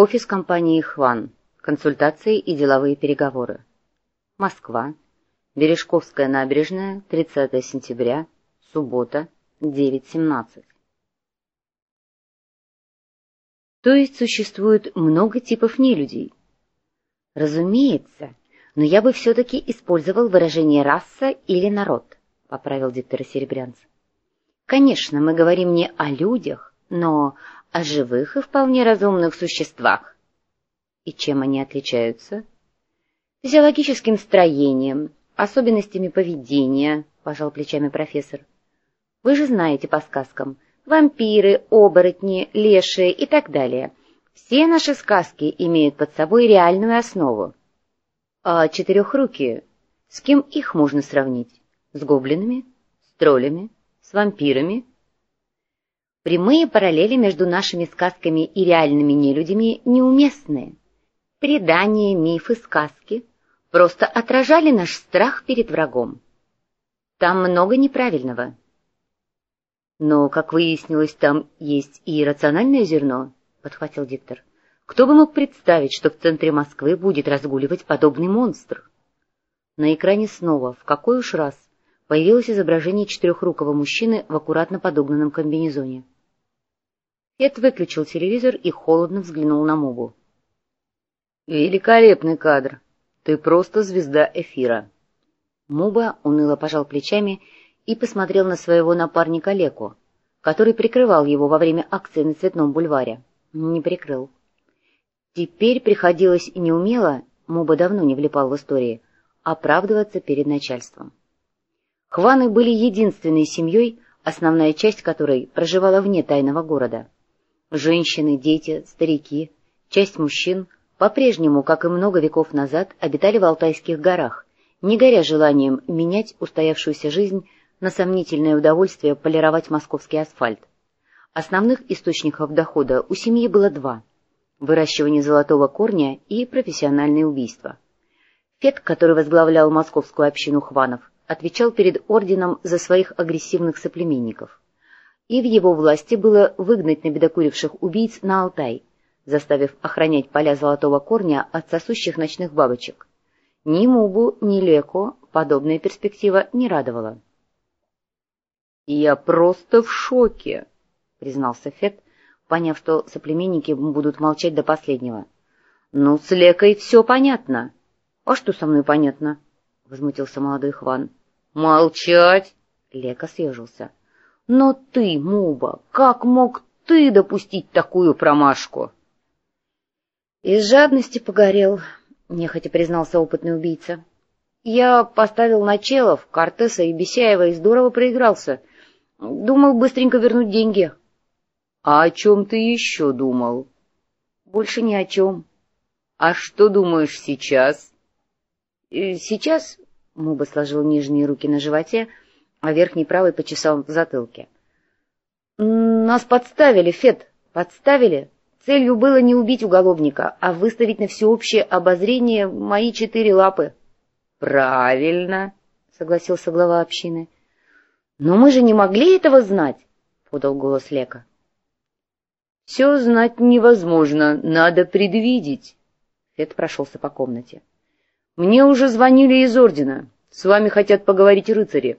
Офис компании «Хван». Консультации и деловые переговоры. Москва. Бережковская набережная, 30 сентября, суббота, 9.17. То есть существует много типов нелюдей? Разумеется, но я бы все-таки использовал выражение «раса» или «народ», — поправил диктор Серебрянц. Конечно, мы говорим не о людях, но о живых и вполне разумных существах. И чем они отличаются? Физиологическим строением, особенностями поведения, пожал плечами профессор. Вы же знаете по сказкам, вампиры, оборотни, лешие и так далее. Все наши сказки имеют под собой реальную основу. А четырехрукие, с кем их можно сравнить? С гоблинами? С троллями? С вампирами? Прямые параллели между нашими сказками и реальными нелюдями неуместны. Предания, мифы, сказки просто отражали наш страх перед врагом. Там много неправильного. Но, как выяснилось, там есть и рациональное зерно, — подхватил диктор. Кто бы мог представить, что в центре Москвы будет разгуливать подобный монстр? На экране снова, в какой уж раз, появилось изображение четырехрукого мужчины в аккуратно подогнанном комбинезоне. Эд выключил телевизор и холодно взглянул на Мобу. «Великолепный кадр! Ты просто звезда эфира!» Муба уныло пожал плечами и посмотрел на своего напарника Леку, который прикрывал его во время акции на Цветном бульваре. Не прикрыл. Теперь приходилось неумело, Муба давно не влипал в истории, оправдываться перед начальством. Хваны были единственной семьей, основная часть которой проживала вне тайного города. Женщины, дети, старики, часть мужчин по-прежнему, как и много веков назад, обитали в Алтайских горах, не горя желанием менять устоявшуюся жизнь на сомнительное удовольствие полировать московский асфальт. Основных источников дохода у семьи было два – выращивание золотого корня и профессиональные убийства. Фет, который возглавлял московскую общину хванов, отвечал перед орденом за своих агрессивных соплеменников. И в его власти было выгнать набедокуривших убийц на Алтай, заставив охранять поля золотого корня от сосущих ночных бабочек. Ни Мубу, ни Леко подобная перспектива не радовала. «Я просто в шоке», — признался Фет, поняв, что соплеменники будут молчать до последнего. «Ну, с Лекой все понятно». «А что со мной понятно?» — возмутился молодой Хван. «Молчать!» — Лека съежился. «Но ты, Муба, как мог ты допустить такую промашку?» «Из жадности погорел», — нехотя признался опытный убийца. «Я поставил Начелов, Кортеса и Бесяева и здорово проигрался. Думал быстренько вернуть деньги». «А о чем ты еще думал?» «Больше ни о чем». «А что думаешь сейчас?» «Э, «Сейчас Муба сложил нижние руки на животе, а верхний правый почесал в затылке. — Нас подставили, Фет, подставили. Целью было не убить уголовника, а выставить на всеобщее обозрение мои четыре лапы. — Правильно, — согласился глава общины. — Но мы же не могли этого знать, — подал голос Лека. — Все знать невозможно, надо предвидеть. Фет прошелся по комнате. Мне уже звонили из Ордена. С вами хотят поговорить рыцари.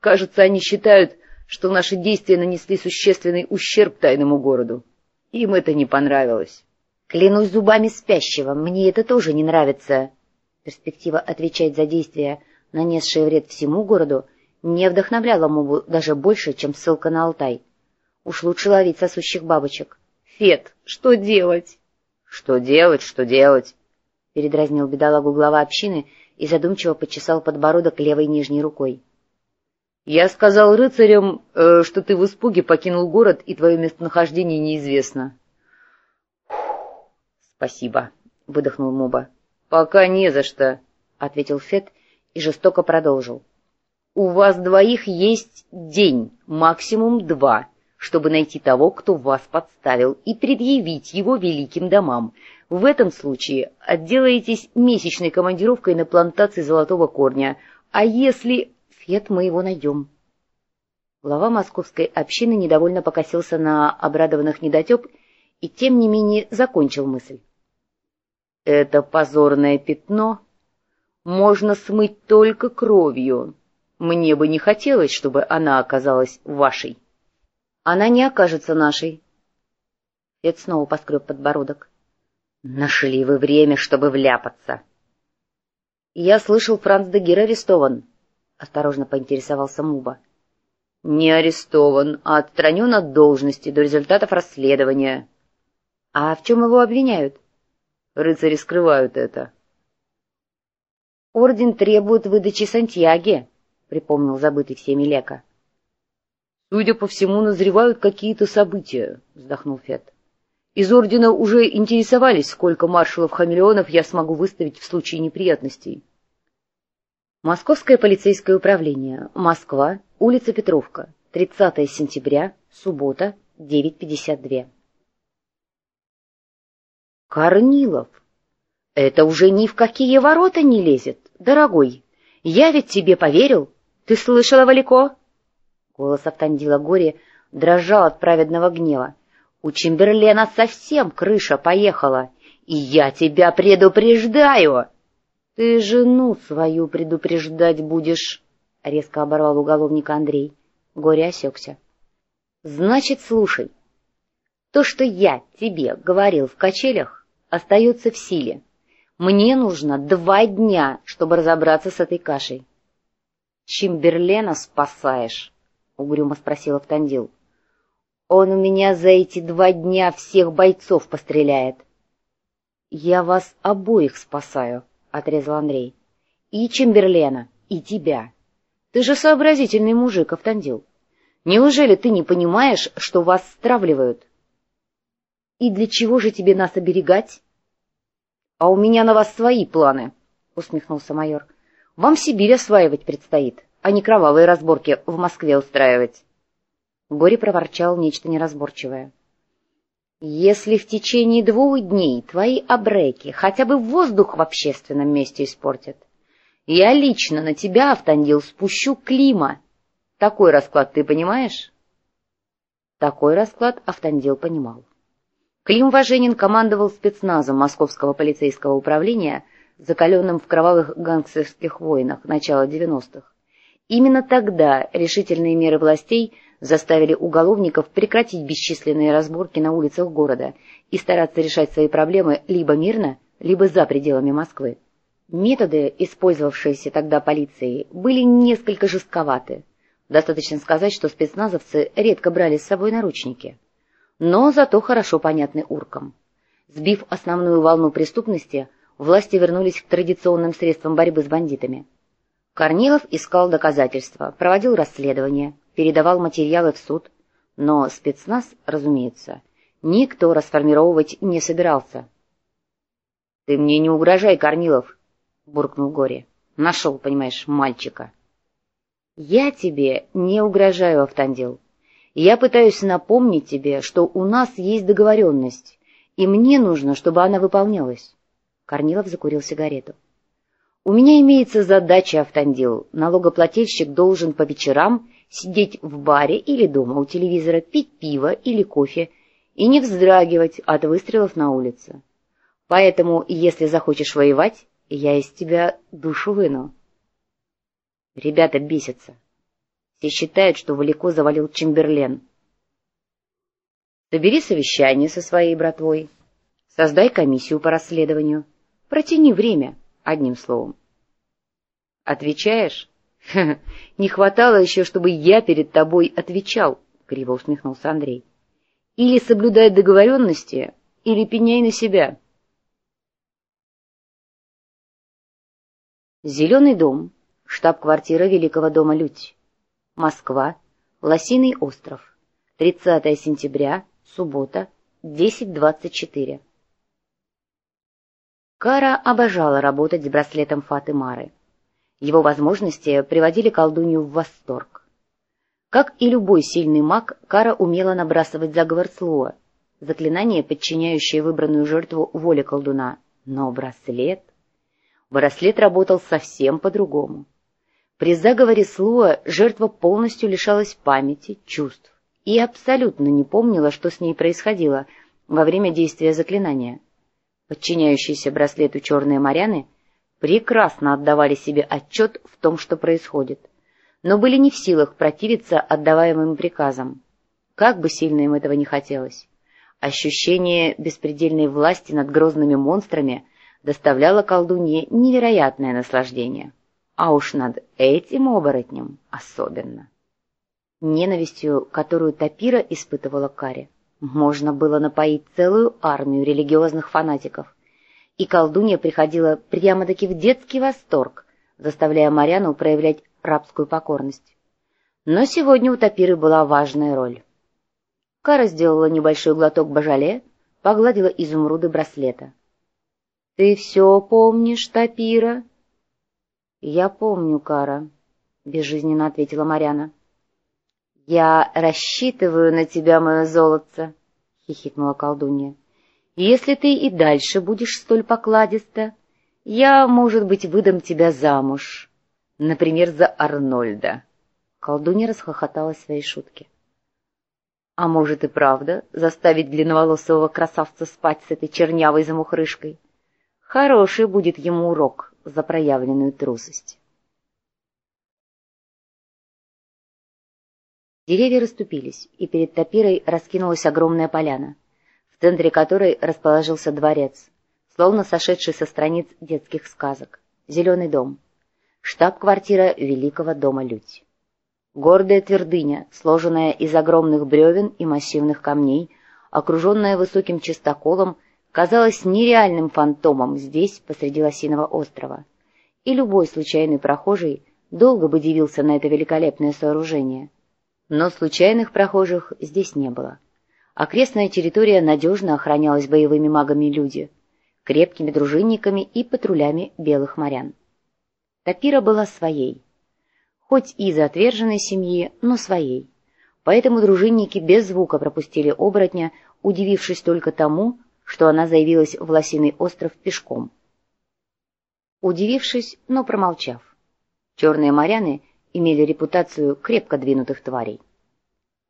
Кажется, они считают, что наши действия нанесли существенный ущерб тайному городу. Им это не понравилось. Клянусь зубами спящего, мне это тоже не нравится. Перспектива отвечать за действия, нанесшие вред всему городу, не вдохновляла Мубу даже больше, чем ссылка на Алтай. Уж лучше ловить сосущих бабочек. Фет, что делать? Что делать, что делать? передразнил бедолагу глава общины и задумчиво почесал подбородок левой нижней рукой. — Я сказал рыцарям, э, что ты в испуге покинул город, и твое местонахождение неизвестно. — Спасибо, — выдохнул Моба. — Пока не за что, — ответил Фет и жестоко продолжил. — У вас двоих есть день, максимум два, чтобы найти того, кто вас подставил, и предъявить его великим домам — в этом случае отделаетесь месячной командировкой на плантации золотого корня, а если... Фет мы его найдем. Глава московской общины недовольно покосился на обрадованных недотеп и тем не менее закончил мысль. «Это позорное пятно можно смыть только кровью. Мне бы не хотелось, чтобы она оказалась вашей». «Она не окажется нашей». Фед снова поскреб подбородок. «Нашли вы время, чтобы вляпаться». «Я слышал, Франц де Гир арестован», — осторожно поинтересовался Муба. «Не арестован, а отстранен от должности до результатов расследования». «А в чем его обвиняют?» «Рыцари скрывают это». «Орден требует выдачи Сантьяги», — припомнил забытый всеми Лека. «Судя по всему, назревают какие-то события», — вздохнул Фет. «Из Ордена уже интересовались, сколько маршалов-хамелеонов я смогу выставить в случае неприятностей». Московское полицейское управление. Москва. Улица Петровка. 30 сентября. Суббота. 9.52. Корнилов, это уже ни в какие ворота не лезет, дорогой. Я ведь тебе поверил. Ты слышала, Валико? Голос Автандила Горе дрожал от праведного гнева. У Чемберлена совсем крыша поехала, и я тебя предупреждаю. — Ты жену свою предупреждать будешь, — резко оборвал уголовника Андрей. Горе осекся. — Значит, слушай. То, что я тебе говорил в качелях, остается в силе. Мне нужно два дня, чтобы разобраться с этой кашей. — Чемберлена спасаешь? — угрюмо спросил Автандил. — Он у меня за эти два дня всех бойцов постреляет. — Я вас обоих спасаю, — отрезал Андрей. — И Чемберлена, и тебя. Ты же сообразительный мужик, Автандил. Неужели ты не понимаешь, что вас стравливают? — И для чего же тебе нас оберегать? — А у меня на вас свои планы, — усмехнулся майор. — Вам Сибирь осваивать предстоит, а не кровавые разборки в Москве устраивать. Горе проворчал нечто неразборчивое. Если в течение двух дней твои обреки хотя бы воздух в общественном месте испортят, я лично на тебя, Автандил, спущу клима. Такой расклад ты понимаешь? Такой расклад Автандил понимал. Клим Важенин командовал спецназом Московского полицейского управления, закаленным в кровавых гангстерских войнах начала 90-х. Именно тогда решительные меры властей – заставили уголовников прекратить бесчисленные разборки на улицах города и стараться решать свои проблемы либо мирно, либо за пределами Москвы. Методы, использовавшиеся тогда полицией, были несколько жестковаты. Достаточно сказать, что спецназовцы редко брали с собой наручники. Но зато хорошо понятны уркам. Сбив основную волну преступности, власти вернулись к традиционным средствам борьбы с бандитами. Корнилов искал доказательства, проводил расследования, передавал материалы в суд, но спецназ, разумеется, никто расформировывать не собирался. — Ты мне не угрожай, Корнилов, — буркнул Горе. — Нашел, понимаешь, мальчика. — Я тебе не угрожаю, Автандил. Я пытаюсь напомнить тебе, что у нас есть договоренность, и мне нужно, чтобы она выполнялась. Корнилов закурил сигарету. — У меня имеется задача, Автандил. Налогоплательщик должен по вечерам сидеть в баре или дома у телевизора, пить пиво или кофе и не вздрагивать от выстрелов на улице. Поэтому, если захочешь воевать, я из тебя душу выну. Ребята бесятся. Все считают, что Валико завалил Чемберлен. Собери совещание со своей братвой, создай комиссию по расследованию, протяни время, одним словом. Отвечаешь? — Не хватало еще, чтобы я перед тобой отвечал, — криво усмехнулся Андрей. — Или соблюдай договоренности, или пеняй на себя. Зеленый дом, штаб-квартира Великого дома Людь. Москва, Лосиный остров. 30 сентября, суббота, 10.24. Кара обожала работать с браслетом Фаты Мары. Его возможности приводили колдунью в восторг. Как и любой сильный маг, Кара умела набрасывать заговор слова, заклинание, подчиняющее выбранную жертву воле колдуна. Но браслет... Браслет работал совсем по-другому. При заговоре Слуа жертва полностью лишалась памяти, чувств и абсолютно не помнила, что с ней происходило, во время действия заклинания. Подчиняющиеся браслету черные моряны прекрасно отдавали себе отчет в том, что происходит, но были не в силах противиться отдаваемым приказам, как бы сильно им этого не хотелось. Ощущение беспредельной власти над грозными монстрами доставляло колдунье невероятное наслаждение. А уж над этим оборотнем особенно. Ненавистью, которую Тапира испытывала Кари, можно было напоить целую армию религиозных фанатиков. И колдунья приходила прямо-таки в детский восторг, заставляя Маряну проявлять рабскую покорность. Но сегодня у Тапиры была важная роль. Кара сделала небольшой глоток бажале, погладила изумруды браслета. — Ты все помнишь, Тапира? — Я помню, Кара, — безжизненно ответила Марьяна. — Я рассчитываю на тебя, мое золотце, — хихикнула колдунья. — Если ты и дальше будешь столь покладиста, я, может быть, выдам тебя замуж, например, за Арнольда. Колдунья расхохоталась своей шутке. А может и правда заставить длинноволосого красавца спать с этой чернявой замухрышкой? Хороший будет ему урок за проявленную трусость. Деревья расступились, и перед топирой раскинулась огромная поляна, в центре которой расположился дворец, словно сошедший со страниц детских сказок, зеленый дом, штаб-квартира великого дома Людь. Гордая твердыня, сложенная из огромных бревен и массивных камней, окруженная высоким чистоколом, казалась нереальным фантомом здесь, посреди лосиного острова. И любой случайный прохожий долго бы дивился на это великолепное сооружение. Но случайных прохожих здесь не было. Окрестная территория надежно охранялась боевыми магами-люди, крепкими дружинниками и патрулями белых морян. Тапира была своей — хоть из отверженной семьи, но своей. Поэтому дружинники без звука пропустили оборотня, удивившись только тому, что она заявилась в Лосиный остров пешком. Удивившись, но промолчав. Черные моряны имели репутацию крепко двинутых тварей.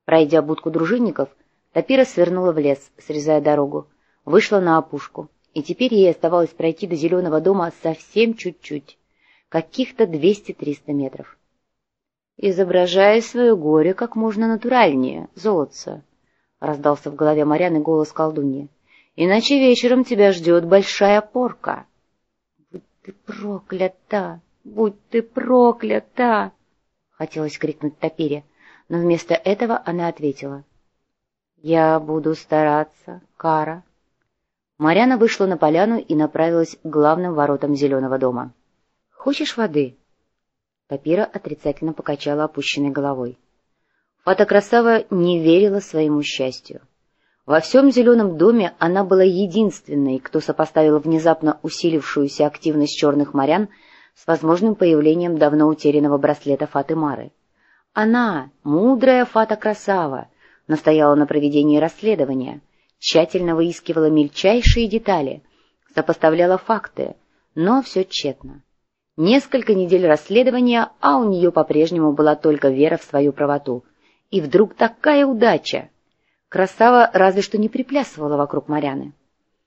Пройдя будку дружинников, Тапира свернула в лес, срезая дорогу, вышла на опушку, и теперь ей оставалось пройти до зеленого дома совсем чуть-чуть, каких-то 200-300 метров изображая свое горе как можно натуральнее, золотце, — раздался в голове Марьяны голос колдуньи. — Иначе вечером тебя ждет большая порка. — Будь ты проклята! Будь ты проклята! — хотелось крикнуть Топире, но вместо этого она ответила. — Я буду стараться, Кара. Марьяна вышла на поляну и направилась к главным воротам зеленого дома. — Хочешь воды? — Тапира отрицательно покачала опущенной головой. Фата Красава не верила своему счастью. Во всем зеленом доме она была единственной, кто сопоставил внезапно усилившуюся активность черных морян с возможным появлением давно утерянного браслета Фаты Мары. Она, мудрая Фата Красава, настояла на проведении расследования, тщательно выискивала мельчайшие детали, сопоставляла факты, но все тщетно. Несколько недель расследования, а у нее по-прежнему была только вера в свою правоту. И вдруг такая удача! Красава разве что не приплясывала вокруг Маряны.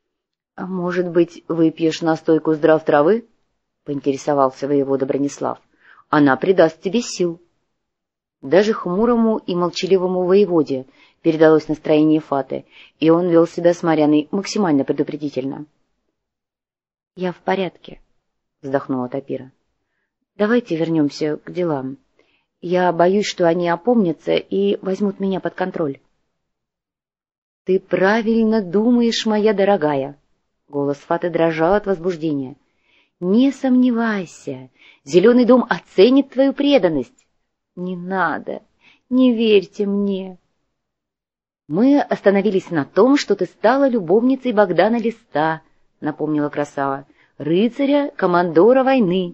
— А может быть, выпьешь настойку здрав травы? — поинтересовался воевода Бронислав. — Она придаст тебе сил. Даже хмурому и молчаливому воеводе передалось настроение Фаты, и он вел себя с Маряной максимально предупредительно. — Я в порядке, —— вздохнула Тапира. — Давайте вернемся к делам. Я боюсь, что они опомнятся и возьмут меня под контроль. — Ты правильно думаешь, моя дорогая! — голос Фаты дрожал от возбуждения. — Не сомневайся, Зеленый дом оценит твою преданность. — Не надо, не верьте мне. — Мы остановились на том, что ты стала любовницей Богдана Листа, — напомнила красава рыцаря, командора войны.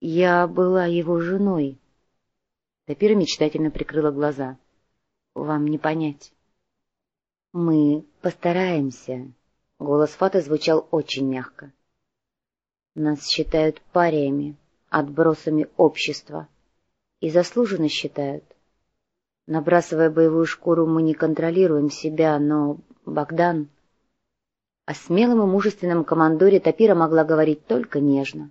Я была его женой. Тапира мечтательно прикрыла глаза. Вам не понять. Мы постараемся. Голос Фаты звучал очень мягко. Нас считают париями, отбросами общества. И заслуженно считают. Набрасывая боевую шкуру, мы не контролируем себя, но Богдан. О смелом и мужественном командоре Тапира могла говорить только нежно.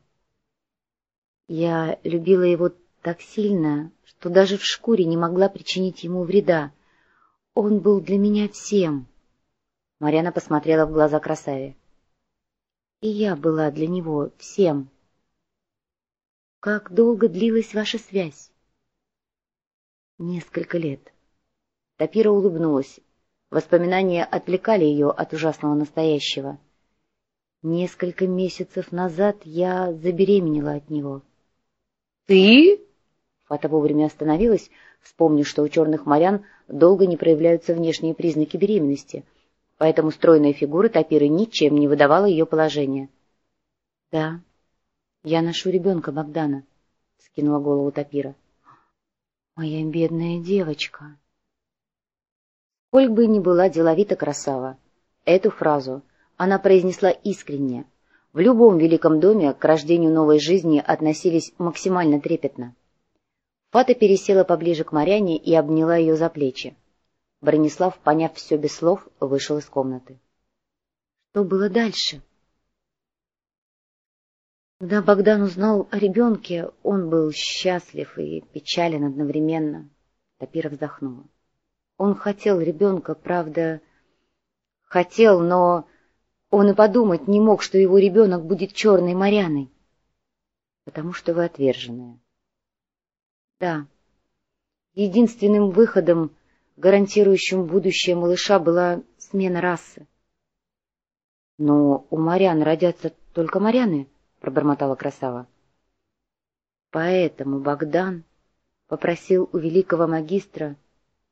Я любила его так сильно, что даже в шкуре не могла причинить ему вреда. Он был для меня всем. Марьяна посмотрела в глаза красаве. И я была для него всем. Как долго длилась ваша связь? Несколько лет. Тапира улыбнулась. Воспоминания отвлекали ее от ужасного настоящего. Несколько месяцев назад я забеременела от него. «Ты?» Фата вовремя остановилась, вспомнив, что у черных морян долго не проявляются внешние признаки беременности, поэтому стройная фигура Тапиры ничем не выдавала ее положение. — Да, я ношу ребенка Богдана, — скинула голову Тапира. — Моя бедная девочка. Сколь бы ни была деловита красава, эту фразу она произнесла искренне. В любом великом доме к рождению новой жизни относились максимально трепетно. Фата пересела поближе к Маряне и обняла ее за плечи. Бронислав, поняв все без слов, вышел из комнаты. Что было дальше? Когда Богдан узнал о ребенке, он был счастлив и печален одновременно. Тапира вздохнула. Он хотел ребенка, правда, хотел, но он и подумать не мог, что его ребенок будет черной Маряной. Потому что вы отверженная. Да, единственным выходом, гарантирующим будущее малыша, была смена расы. — Но у Марян родятся только Маряны, — пробормотала красава. Поэтому Богдан попросил у великого магистра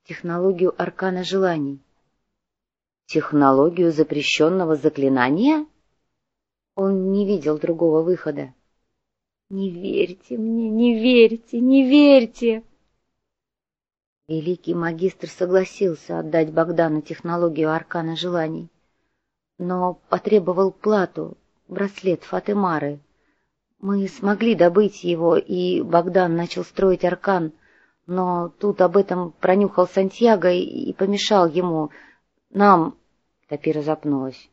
технологию аркана желаний. Технологию запрещенного заклинания? Он не видел другого выхода. «Не верьте мне, не верьте, не верьте!» Великий магистр согласился отдать Богдану технологию аркана желаний, но потребовал плату, браслет Фатемары. Мы смогли добыть его, и Богдан начал строить аркан, но тут об этом пронюхал Сантьяго и помешал ему. Нам... Тапира запнулась.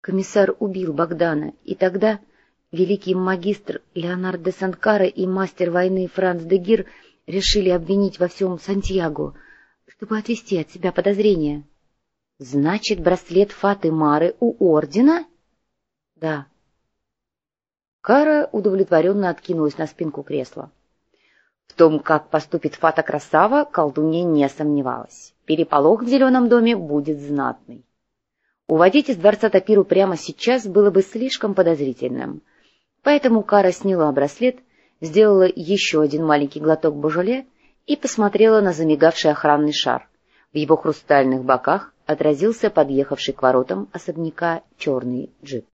Комиссар убил Богдана, и тогда великий магистр Леонард де Санкара и мастер войны Франц де Гир решили обвинить во всем Сантьяго, чтобы отвести от себя подозрения. — Значит, браслет Фаты Мары у Ордена? — Да. Кара удовлетворенно откинулась на спинку кресла. В том, как поступит Фата Красава, колдунья не сомневалась. Переполох в зеленом доме будет знатный. Уводить из дворца Тапиру прямо сейчас было бы слишком подозрительным. Поэтому Кара сняла браслет, сделала еще один маленький глоток божоле и посмотрела на замигавший охранный шар. В его хрустальных боках отразился подъехавший к воротам особняка черный джип.